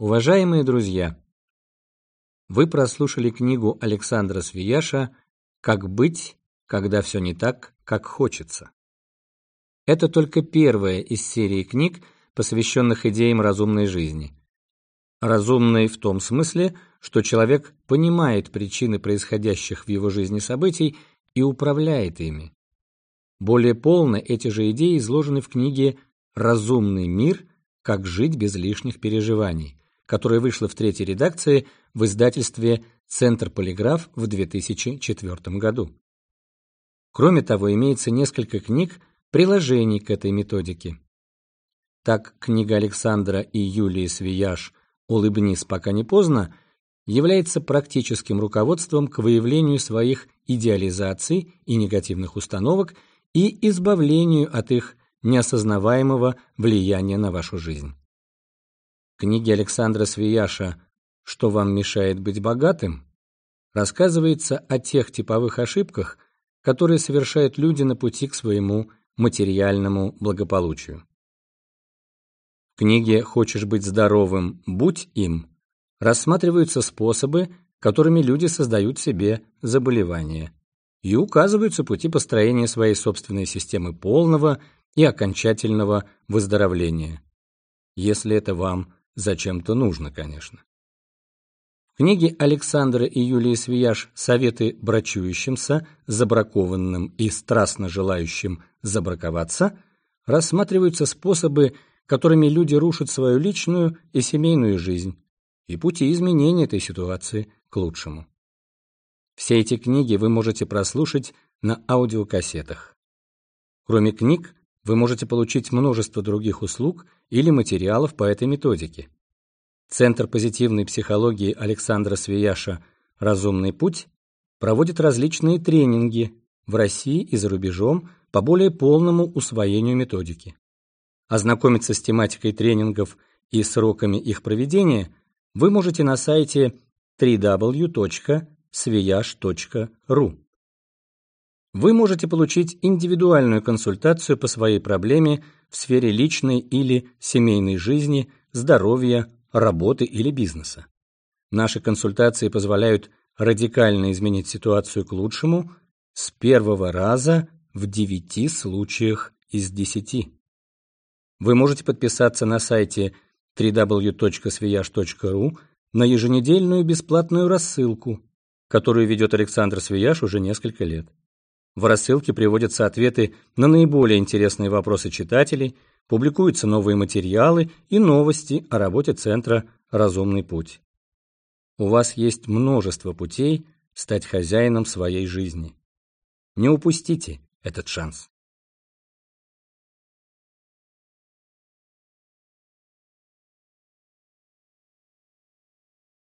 Уважаемые друзья, вы прослушали книгу Александра Свияша «Как быть, когда все не так, как хочется». Это только первая из серии книг, посвященных идеям разумной жизни. Разумной в том смысле, что человек понимает причины происходящих в его жизни событий и управляет ими. Более полно эти же идеи изложены в книге «Разумный мир. Как жить без лишних переживаний», которая вышла в третьей редакции в издательстве «Центр Полиграф» в 2004 году. Кроме того, имеется несколько книг, приложений к этой методике. Так, книга Александра и Юлии Свияж «Улыбнись, пока не поздно» является практическим руководством к выявлению своих идеализаций и негативных установок и избавлению от их неосознаваемого влияния на вашу жизнь. Книге Александра Свияша «Что вам мешает быть богатым» рассказывается о тех типовых ошибках, которые совершают люди на пути к своему материальному благополучию. В книге «Хочешь быть здоровым? Будь им» рассматриваются способы, которыми люди создают себе заболевания, и указываются пути построения своей собственной системы полного и окончательного выздоровления. Если это вам зачем-то нужно, конечно. В книге Александра и Юлии Свияж «Советы брачующимся, забракованным и страстно желающим забраковаться» рассматриваются способы которыми люди рушат свою личную и семейную жизнь, и пути изменения этой ситуации к лучшему. Все эти книги вы можете прослушать на аудиокассетах. Кроме книг, вы можете получить множество других услуг или материалов по этой методике. Центр позитивной психологии Александра Свияша «Разумный путь» проводит различные тренинги в России и за рубежом по более полному усвоению методики. Ознакомиться с тематикой тренингов и сроками их проведения вы можете на сайте www.sviyash.ru. Вы можете получить индивидуальную консультацию по своей проблеме в сфере личной или семейной жизни, здоровья, работы или бизнеса. Наши консультации позволяют радикально изменить ситуацию к лучшему с первого раза в 9 случаях из 10. Вы можете подписаться на сайте www.sviyash.ru на еженедельную бесплатную рассылку, которую ведет Александр Свияш уже несколько лет. В рассылке приводятся ответы на наиболее интересные вопросы читателей, публикуются новые материалы и новости о работе Центра «Разумный путь». У вас есть множество путей стать хозяином своей жизни. Не упустите этот шанс.